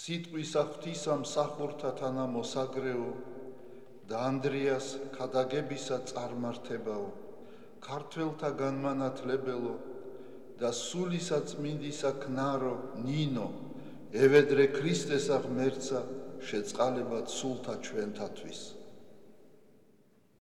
სიტყვისა ღვთისა მსახურთა თანამოსაგრეო და ანდრიას ხადაგებისა წარმართებაო ქართველთა განმანათლებელო და სულისა წმინდისა ქნარო ნინო ევედრე ქრისტესა ღმერთსა შეწყალებად სულთა ჩვენთათვის.